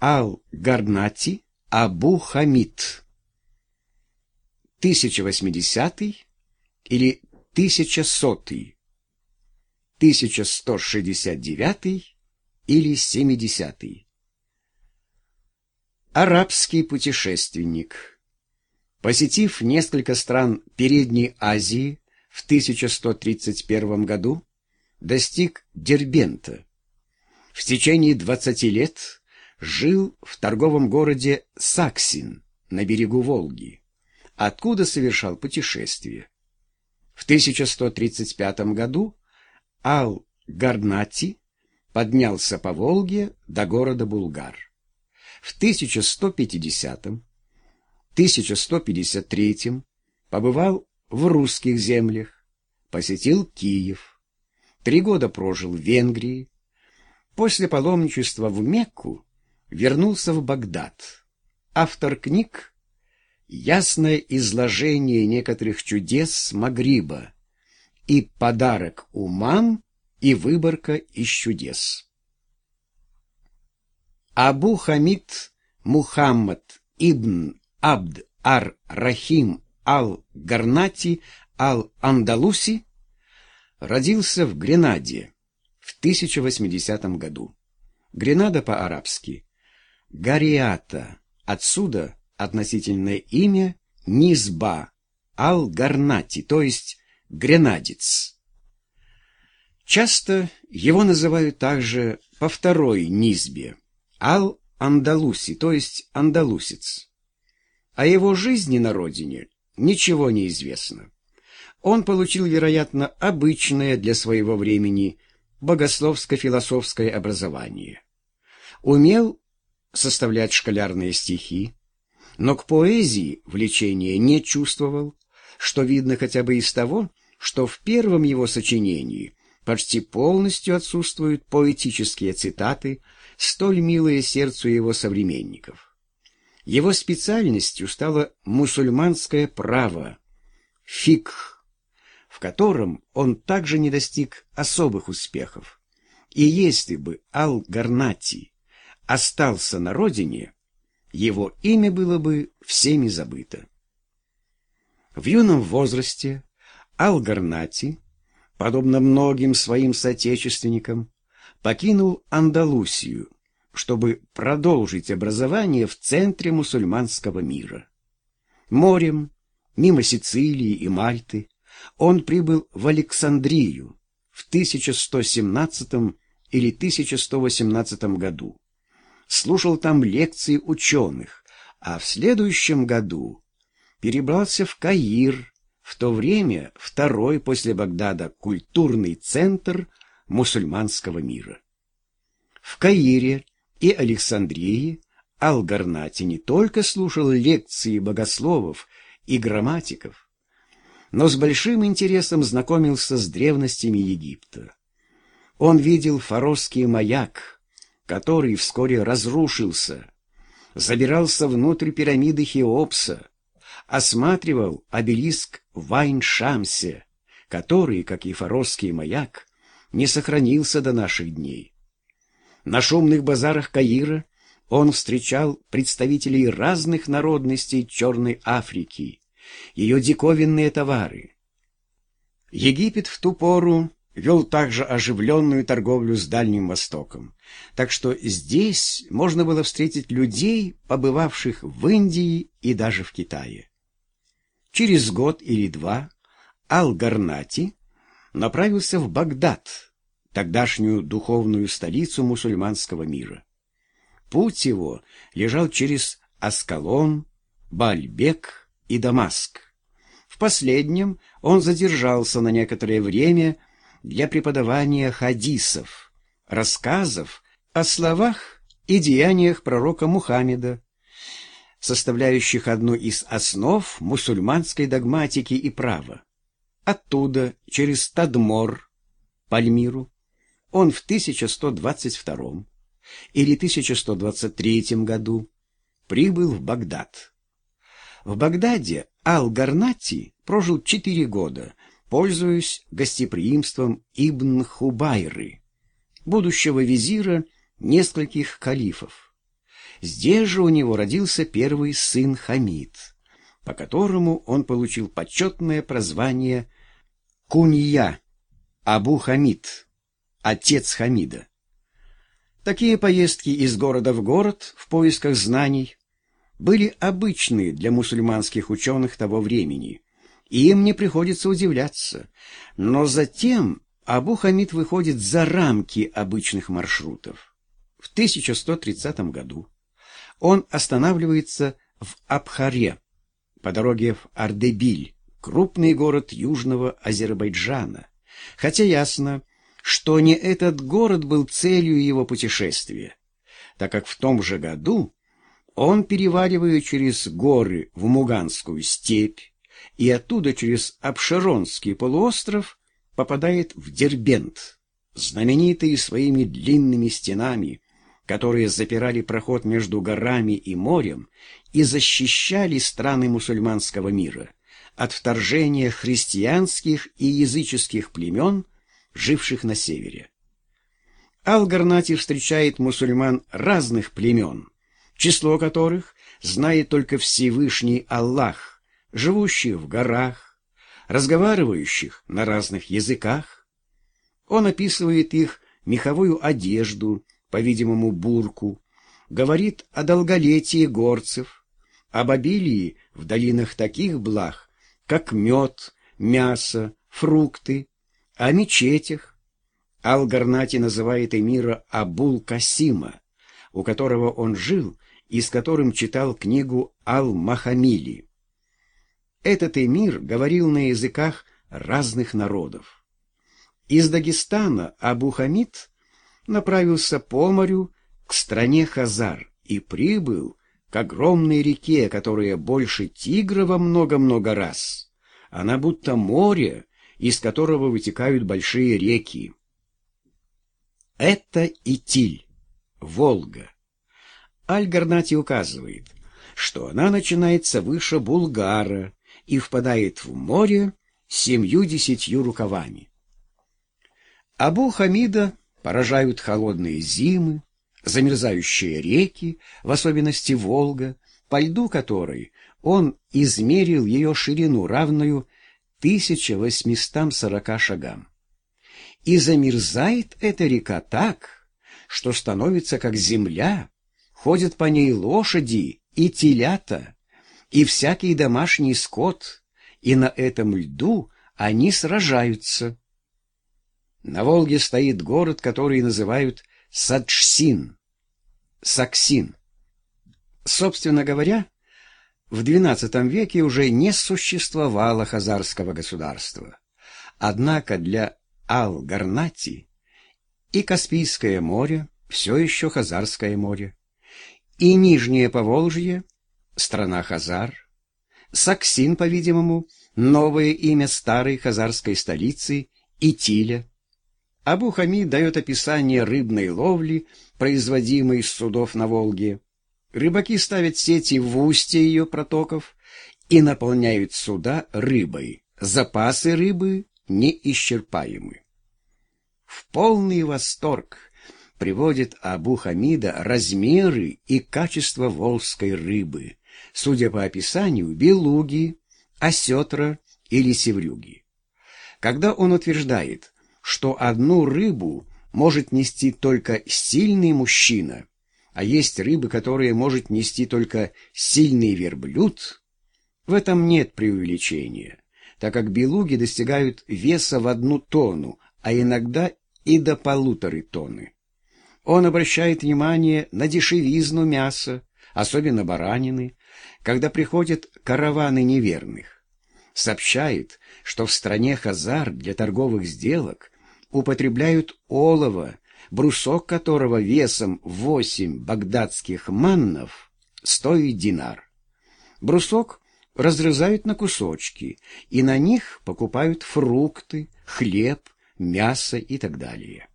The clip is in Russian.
Ал-Гарнати Абу Хамид. 1080 или 1100 1169 или 70 Арабский путешественник. Посетив несколько стран Передней Азии в 1131 году, достиг Дербента. В течение 20 лет жил в торговом городе Саксин на берегу Волги, откуда совершал путешествие. В 1135 году Ал-Гарнати поднялся по Волге до города Булгар. В 1150-1153 побывал в русских землях, посетил Киев, три года прожил в Венгрии, после паломничества в Мекку вернулся в Багдад. Автор книг «Ясное изложение некоторых чудес Магриба» и «Подарок умам» и «Выборка из чудес». Абу Хамид Мухаммад ибн Абд ар-Рахим ал-Гарнати ал-Андалуси родился в Гренаде в 1080 году. Гренада по-арабски Гариата. Отсюда относительное имя Низба Ал-Гарнати, то есть Гренадец. Часто его называют также по второй Низбе Ал-Андалуси, то есть андалусец. О его жизни на родине ничего не известно. Он получил, вероятно, обычное для своего времени богословско-философское образование. Умел составлять школярные стихи, но к поэзии влечения не чувствовал, что видно хотя бы из того, что в первом его сочинении почти полностью отсутствуют поэтические цитаты, столь милые сердцу его современников. Его специальностью стало мусульманское право, фикх, в котором он также не достиг особых успехов. И если бы Ал-Гарнати остался на родине, его имя было бы всеми забыто. В юном возрасте Алгарнати, подобно многим своим соотечественникам, покинул Андалусию, чтобы продолжить образование в центре мусульманского мира. Морем, мимо Сицилии и Мальты, он прибыл в Александрию в 1117 или 1118 году слушал там лекции ученых, а в следующем году перебрался в Каир, в то время второй после Багдада культурный центр мусульманского мира. В Каире и Александрии Алгарнати не только слушал лекции богословов и грамматиков, но с большим интересом знакомился с древностями Египта. Он видел фаросский маяк, который вскоре разрушился, забирался внутрь пирамиды Хеопса, осматривал обелиск в который, как и фаросский маяк, не сохранился до наших дней. На шумных базарах Каира он встречал представителей разных народностей Черной Африки, ее диковинные товары. Египет в ту пору вел также оживленную торговлю с Дальним Востоком. Так что здесь можно было встретить людей, побывавших в Индии и даже в Китае. Через год или два Ал-Гарнати направился в Багдад, тогдашнюю духовную столицу мусульманского мира. Путь его лежал через Аскалон, Бальбек и Дамаск. В последнем он задержался на некоторое время для преподавания хадисов, рассказов о словах и деяниях пророка Мухаммеда, составляющих одну из основ мусульманской догматики и права. Оттуда, через Тадмор, Пальмиру, он в 1122 или 1123 году прибыл в Багдад. В Багдаде Ал-Гарнати прожил четыре года – пользуясь гостеприимством Ибн Хубайры, будущего визира нескольких калифов. Здесь же у него родился первый сын Хамид, по которому он получил почетное прозвание Кунья, Абу Хамид, отец Хамида. Такие поездки из города в город в поисках знаний были обычны для мусульманских ученых того времени, им не приходится удивляться. Но затем Абу Хамид выходит за рамки обычных маршрутов. В 1130 году он останавливается в Абхаре, по дороге в Ардебиль, крупный город южного Азербайджана, хотя ясно, что не этот город был целью его путешествия, так как в том же году он переваливает через горы в Муганскую степь и оттуда через Абшеронский полуостров попадает в Дербент, знаменитый своими длинными стенами, которые запирали проход между горами и морем и защищали страны мусульманского мира от вторжения христианских и языческих племен, живших на севере. Алгарнати встречает мусульман разных племен, число которых знает только Всевышний Аллах, живущих в горах, разговаривающих на разных языках. Он описывает их меховую одежду, по-видимому, бурку, говорит о долголетии горцев, об обилии в долинах таких благ, как мед, мясо, фрукты, о мечетях. Алгарнати называет эмира Абул-Касима, у которого он жил и с которым читал книгу Ал-Махамили. Этот эмир говорил на языках разных народов. Из Дагестана Абу Хамид направился по морю к стране Хазар и прибыл к огромной реке, которая больше Тигра во много-много раз. Она будто море, из которого вытекают большие реки. Это Итиль, Волга. Аль-Гарнати указывает, что она начинается выше Булгара и впадает в море семью-десятью рукавами. Абу Хамида поражают холодные зимы, замерзающие реки, в особенности Волга, по льду которой он измерил ее ширину, равную 1840 шагам. И замерзает эта река так, что становится как земля, ходят по ней лошади и телята, и всякий домашний скот, и на этом льду они сражаются. На Волге стоит город, который называют Саджсин, Саксин. Собственно говоря, в XII веке уже не существовало хазарского государства. Однако для Ал-Гарнати и Каспийское море все еще Хазарское море, и Нижнее Поволжье — страна Хазар, Саксин, по-видимому, новое имя старой хазарской столицы Итиля, Абу Хамид дает описание рыбной ловли, производимой из судов на Волге. Рыбаки ставят сети в устье ее протоков и наполняют суда рыбой. Запасы рыбы неисчерпаемы. В полный восторг приводит Абу Хамида размеры и качество волжской рыбы, судя по описанию, белуги, осетра или севрюги. Когда он утверждает, что одну рыбу может нести только сильный мужчина, а есть рыбы, которые может нести только сильный верблюд, в этом нет преувеличения, так как белуги достигают веса в одну тонну, а иногда и до полуторы тонны. Он обращает внимание на дешевизну мяса, особенно баранины, когда приходят караваны неверных. Сообщает, что в стране Хазар для торговых сделок употребляют олово, брусок которого весом восемь багдадских маннов стоит динар. Брусок разрезают на кусочки, и на них покупают фрукты, хлеб, мясо и так далее.